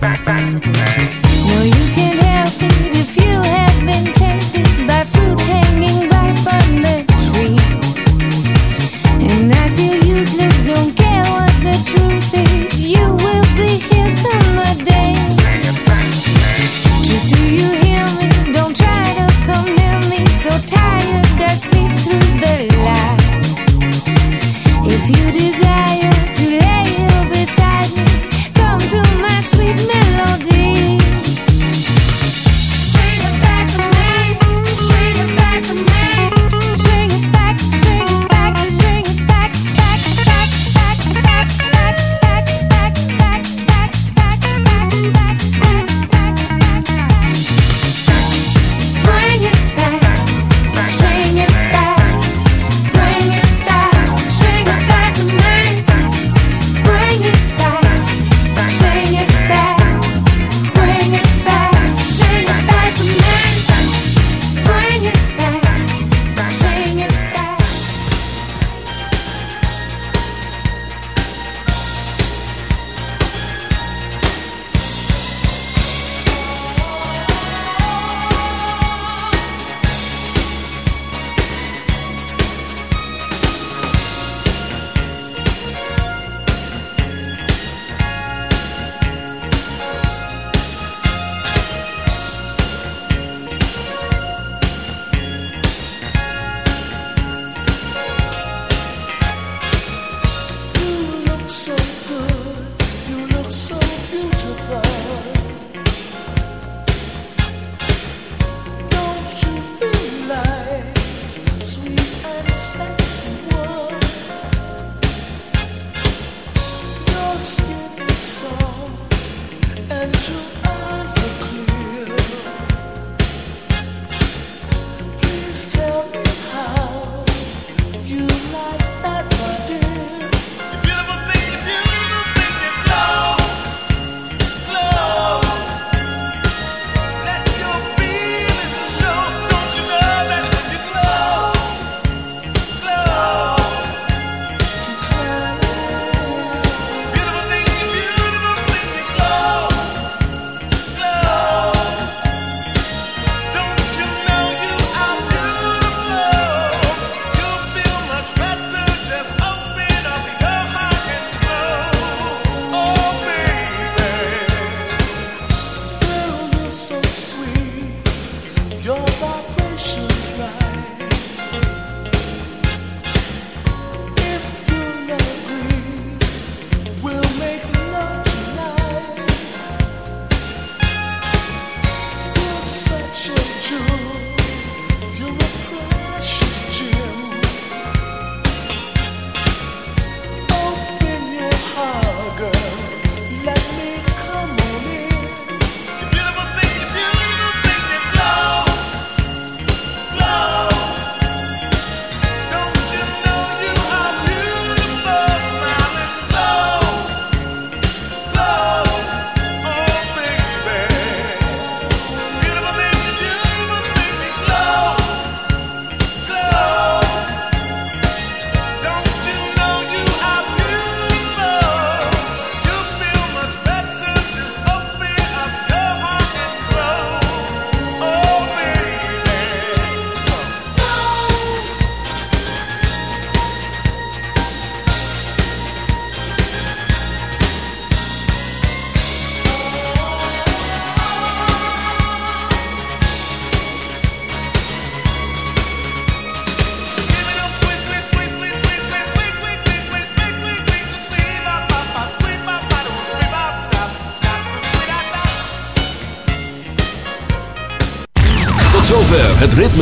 back, back to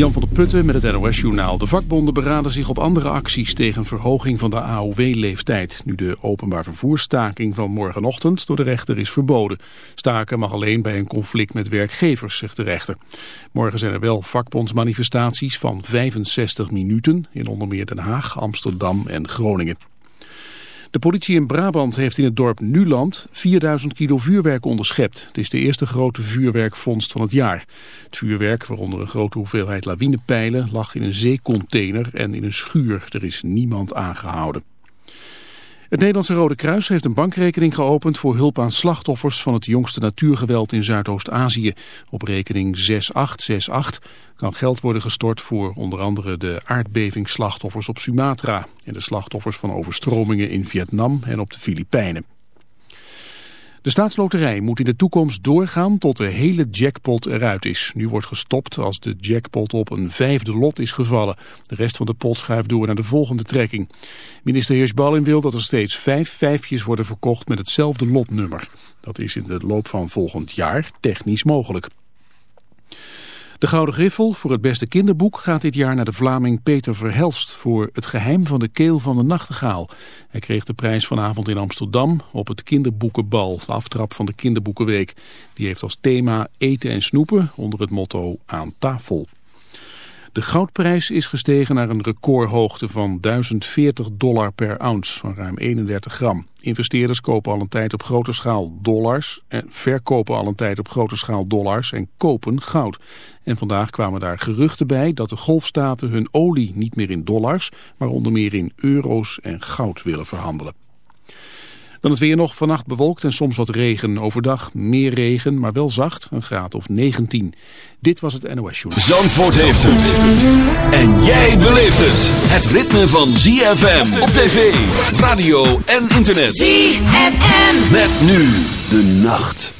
Jan van der Putten met het NOS-journaal. De vakbonden beraden zich op andere acties tegen verhoging van de AOW-leeftijd. Nu de openbaar vervoerstaking van morgenochtend door de rechter is verboden. Staken mag alleen bij een conflict met werkgevers, zegt de rechter. Morgen zijn er wel vakbondsmanifestaties van 65 minuten in onder meer Den Haag, Amsterdam en Groningen. De politie in Brabant heeft in het dorp Nuland 4000 kilo vuurwerk onderschept. Het is de eerste grote vuurwerkvondst van het jaar. Het vuurwerk, waaronder een grote hoeveelheid lawinepijlen, lag in een zeecontainer en in een schuur. Er is niemand aangehouden. Het Nederlandse Rode Kruis heeft een bankrekening geopend voor hulp aan slachtoffers van het jongste natuurgeweld in Zuidoost-Azië. Op rekening 6868 kan geld worden gestort voor onder andere de aardbevingsslachtoffers op Sumatra en de slachtoffers van overstromingen in Vietnam en op de Filipijnen. De staatsloterij moet in de toekomst doorgaan tot de hele jackpot eruit is. Nu wordt gestopt als de jackpot op een vijfde lot is gevallen. De rest van de pot schuift door naar de volgende trekking. Minister Heersbalin wil dat er steeds vijf vijfjes worden verkocht met hetzelfde lotnummer. Dat is in de loop van volgend jaar technisch mogelijk. De Gouden Griffel voor het beste kinderboek gaat dit jaar naar de Vlaming Peter Verhelst voor Het geheim van de keel van de nachtegaal. Hij kreeg de prijs vanavond in Amsterdam op het kinderboekenbal, de aftrap van de kinderboekenweek. Die heeft als thema eten en snoepen onder het motto aan tafel. De goudprijs is gestegen naar een recordhoogte van 1040 dollar per ounce, van ruim 31 gram. Investeerders kopen al een tijd op grote schaal dollars en verkopen al een tijd op grote schaal dollars en kopen goud. En vandaag kwamen daar geruchten bij dat de golfstaten hun olie niet meer in dollars, maar onder meer in euro's en goud willen verhandelen. Dan het weer nog vannacht bewolkt en soms wat regen. Overdag meer regen, maar wel zacht, een graad of 19. Dit was het NOS Show. Zandvoort heeft het. En jij beleeft het. Het ritme van ZFM op tv, radio en internet. ZFM. Met nu de nacht.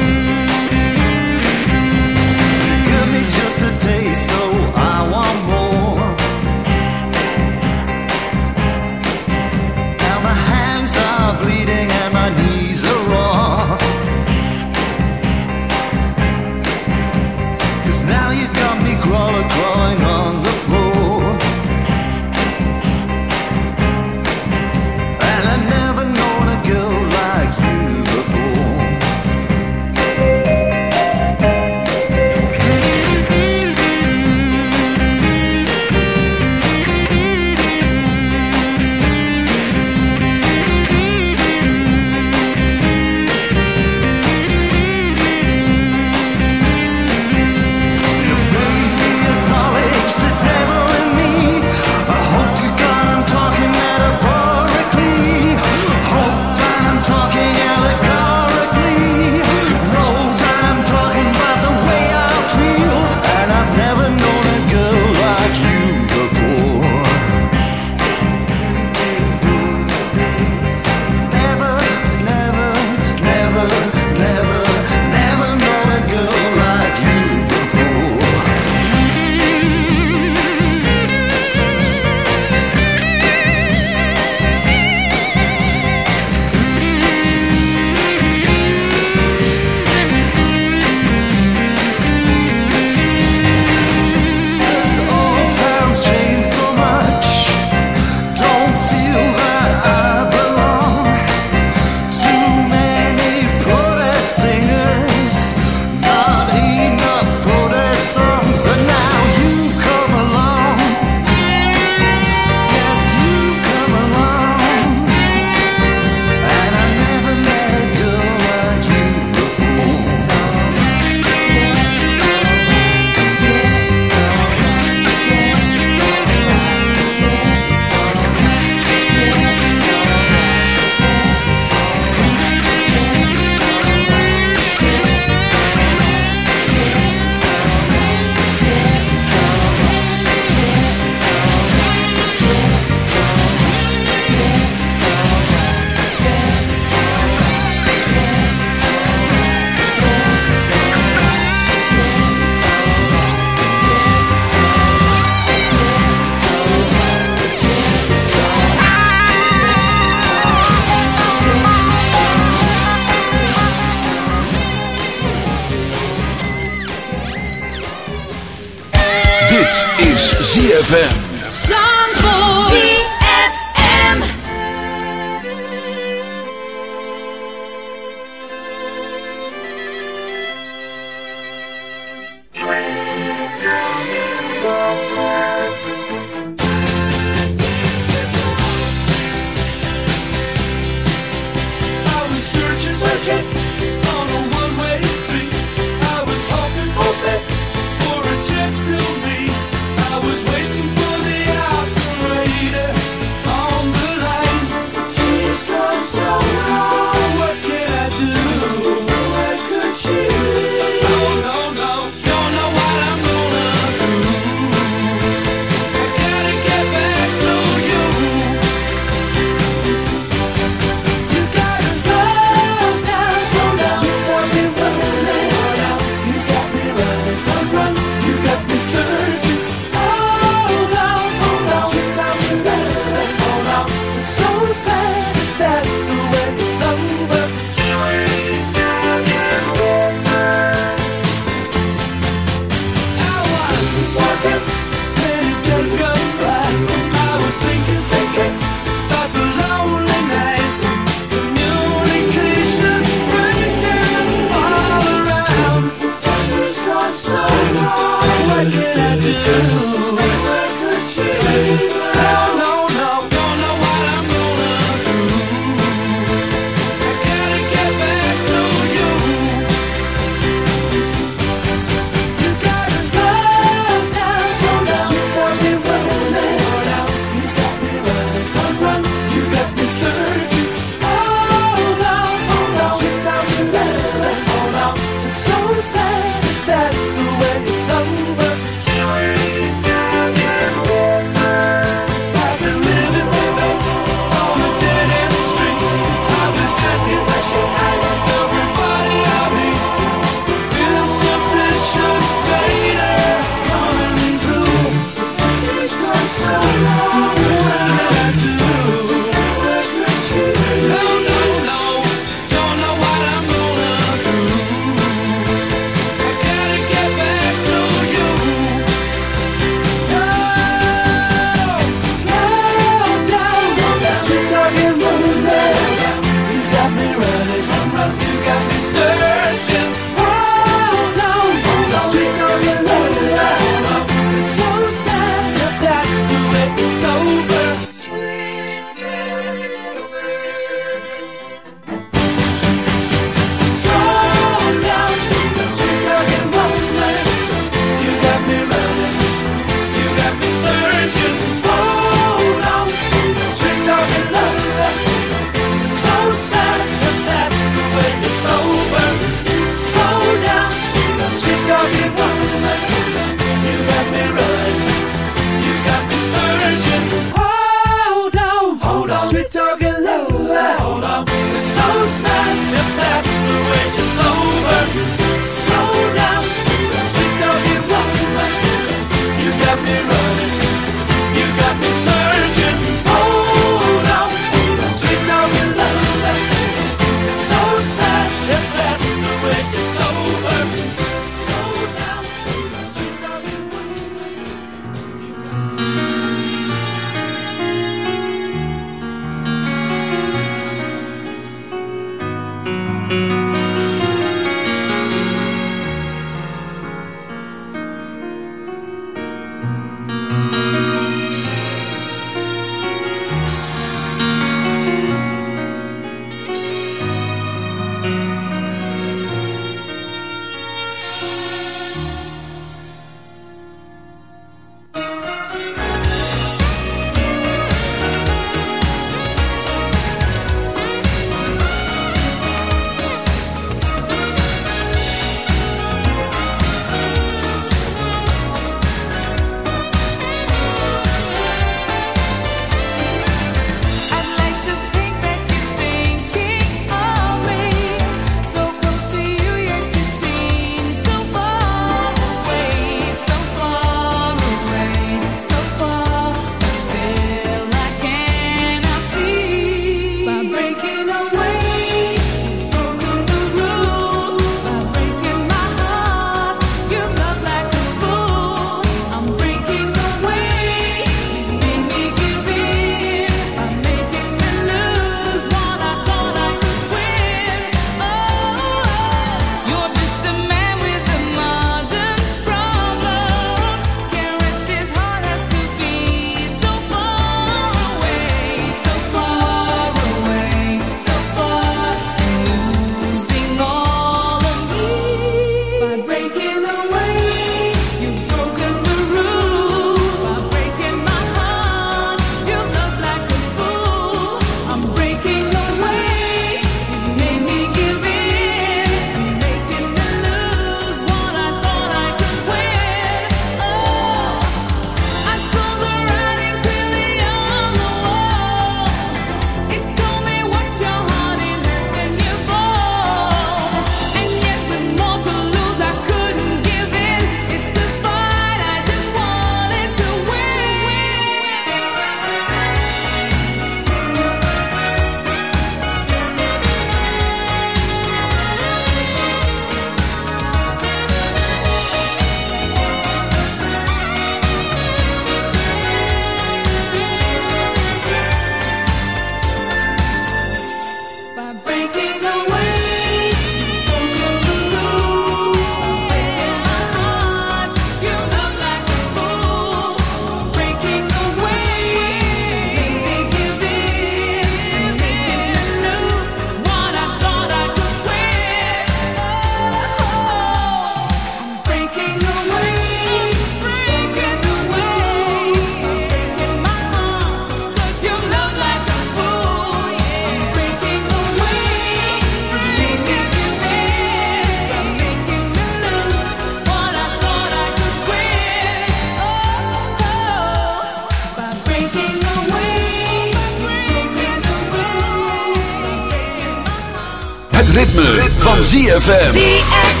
ZFM.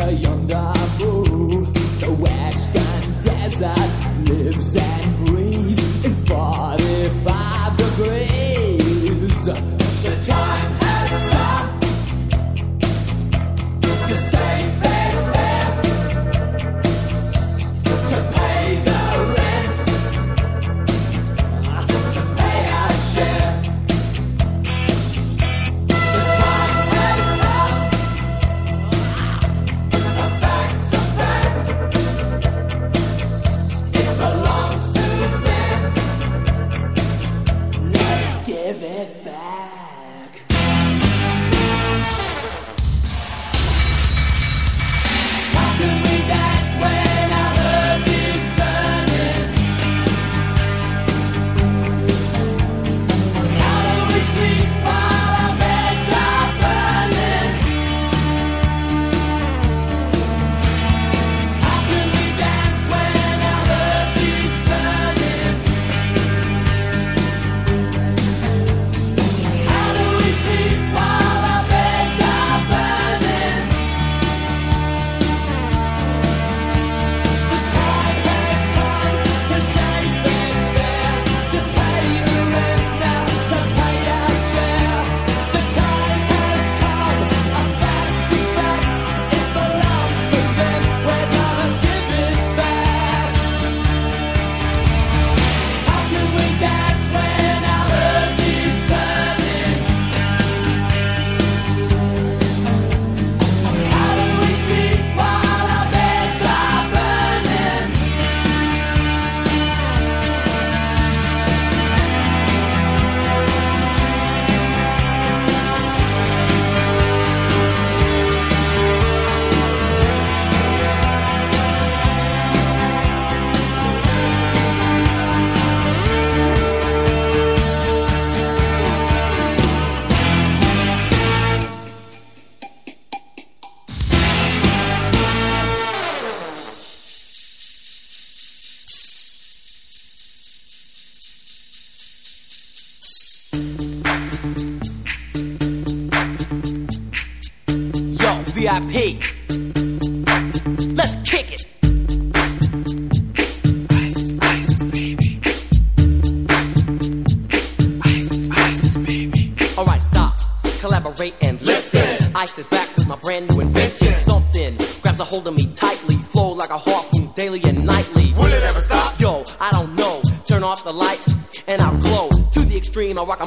a yonder blue, The western desert lives and breathes.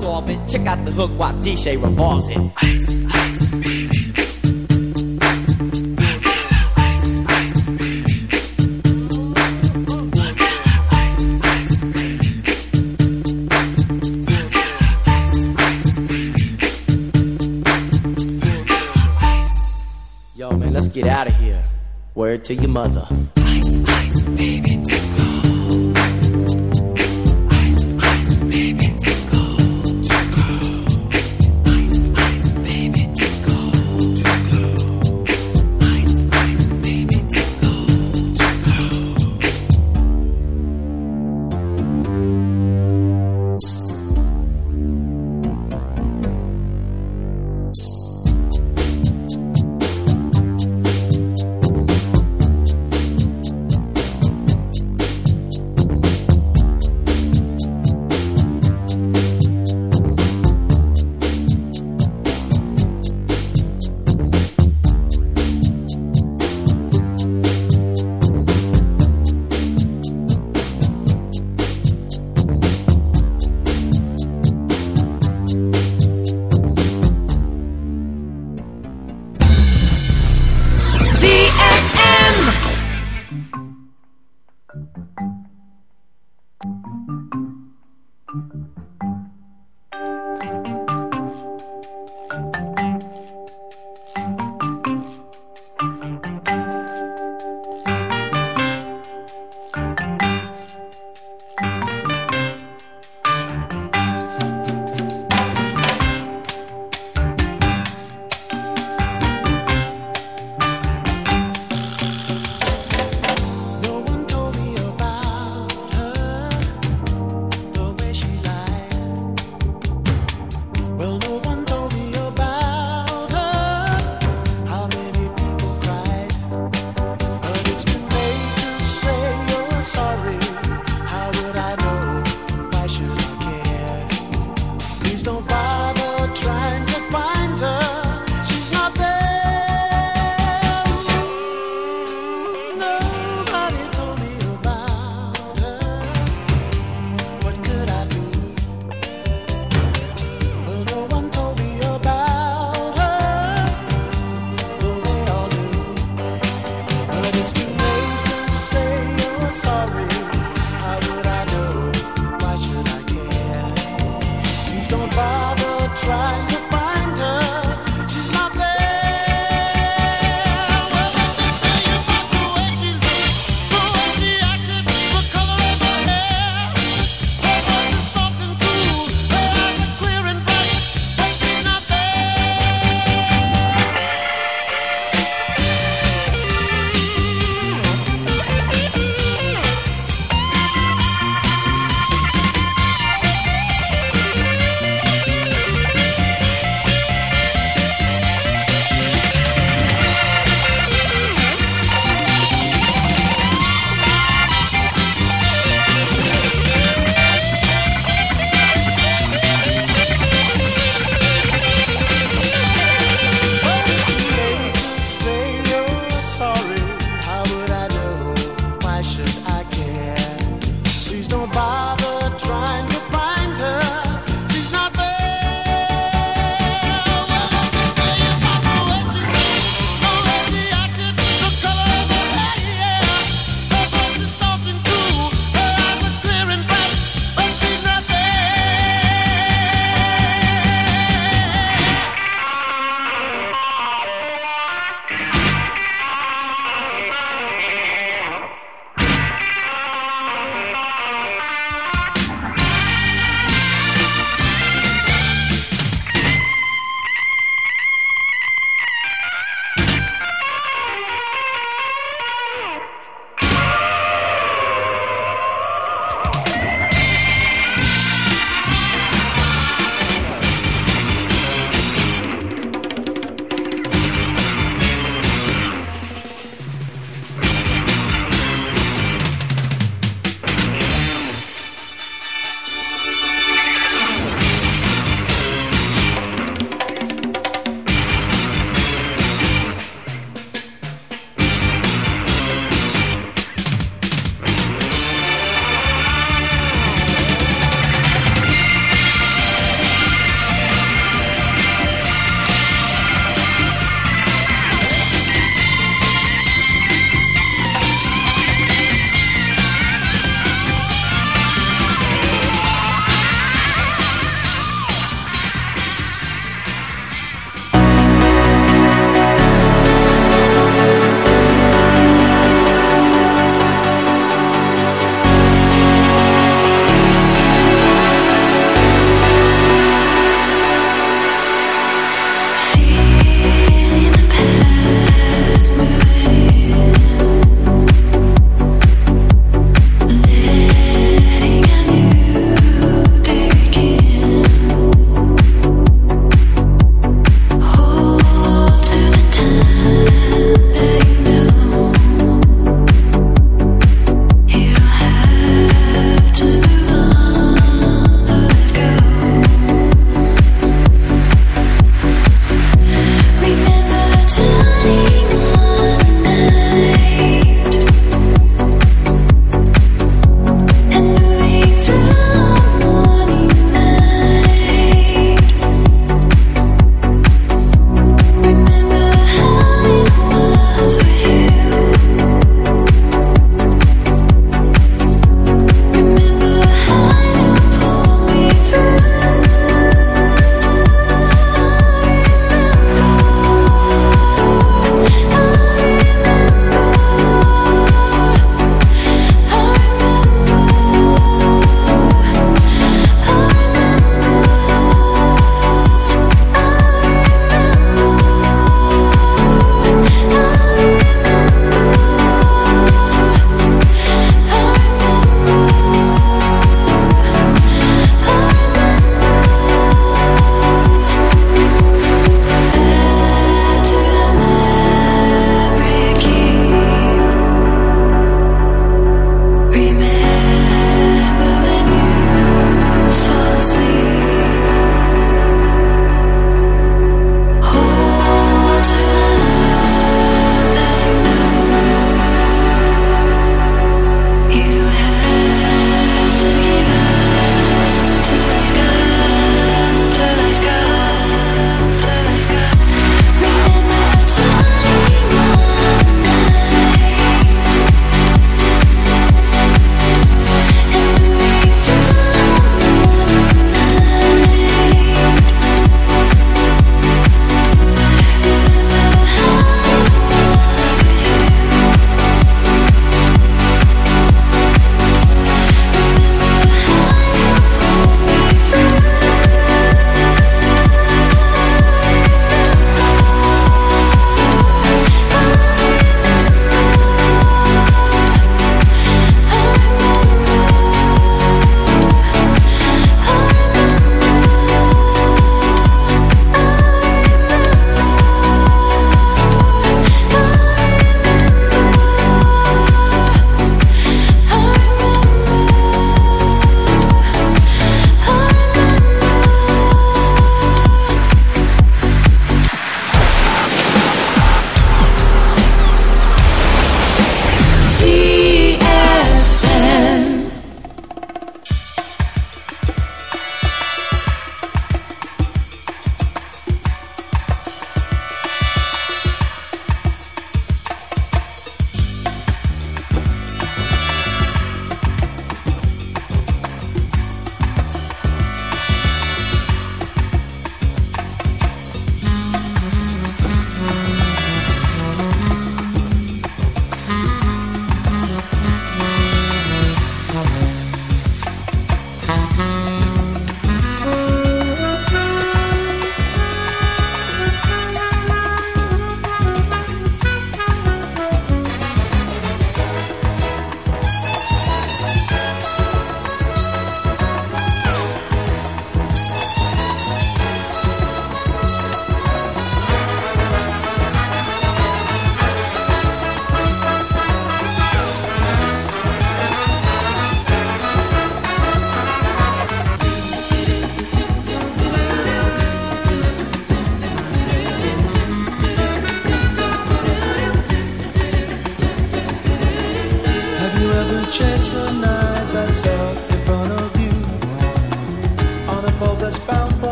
Solve it. Check out the hook while DJ revolves it. Ice, ice, baby. Yo, man, let's get out of here. Word to your mother. Ice, ice, baby,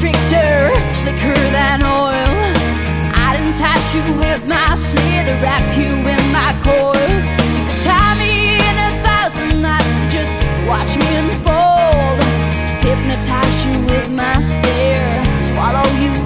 stricter, slicker than oil. I'd entice you with my snare, wrap you in my coils. Tie me in a thousand knots, just watch me unfold. Hypnotize you with my stare, swallow you